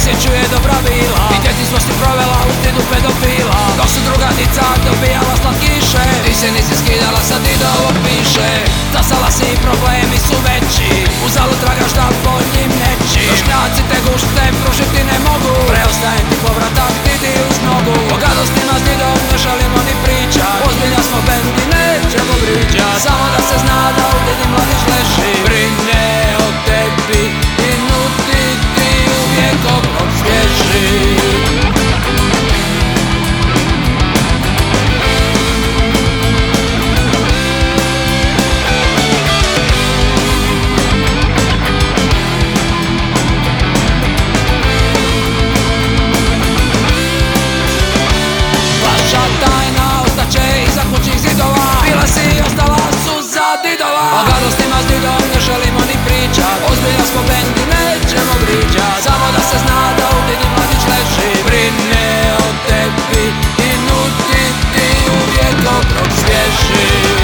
osjećuje dobra vila I smo si provela u tinu pedofila. Dok su druga dica dobijala slatkiše Ti se nisi skidala sad i da ovo piše. Zasala si i problemi su veći. didova. Pa o gadostima s didom ne želimo ni pričat Ozbiljno smo bend i nećemo vriđat Samo da se zna da u didi mladić leži. Brine o tebi i nuti ti uvijek okrog svježi.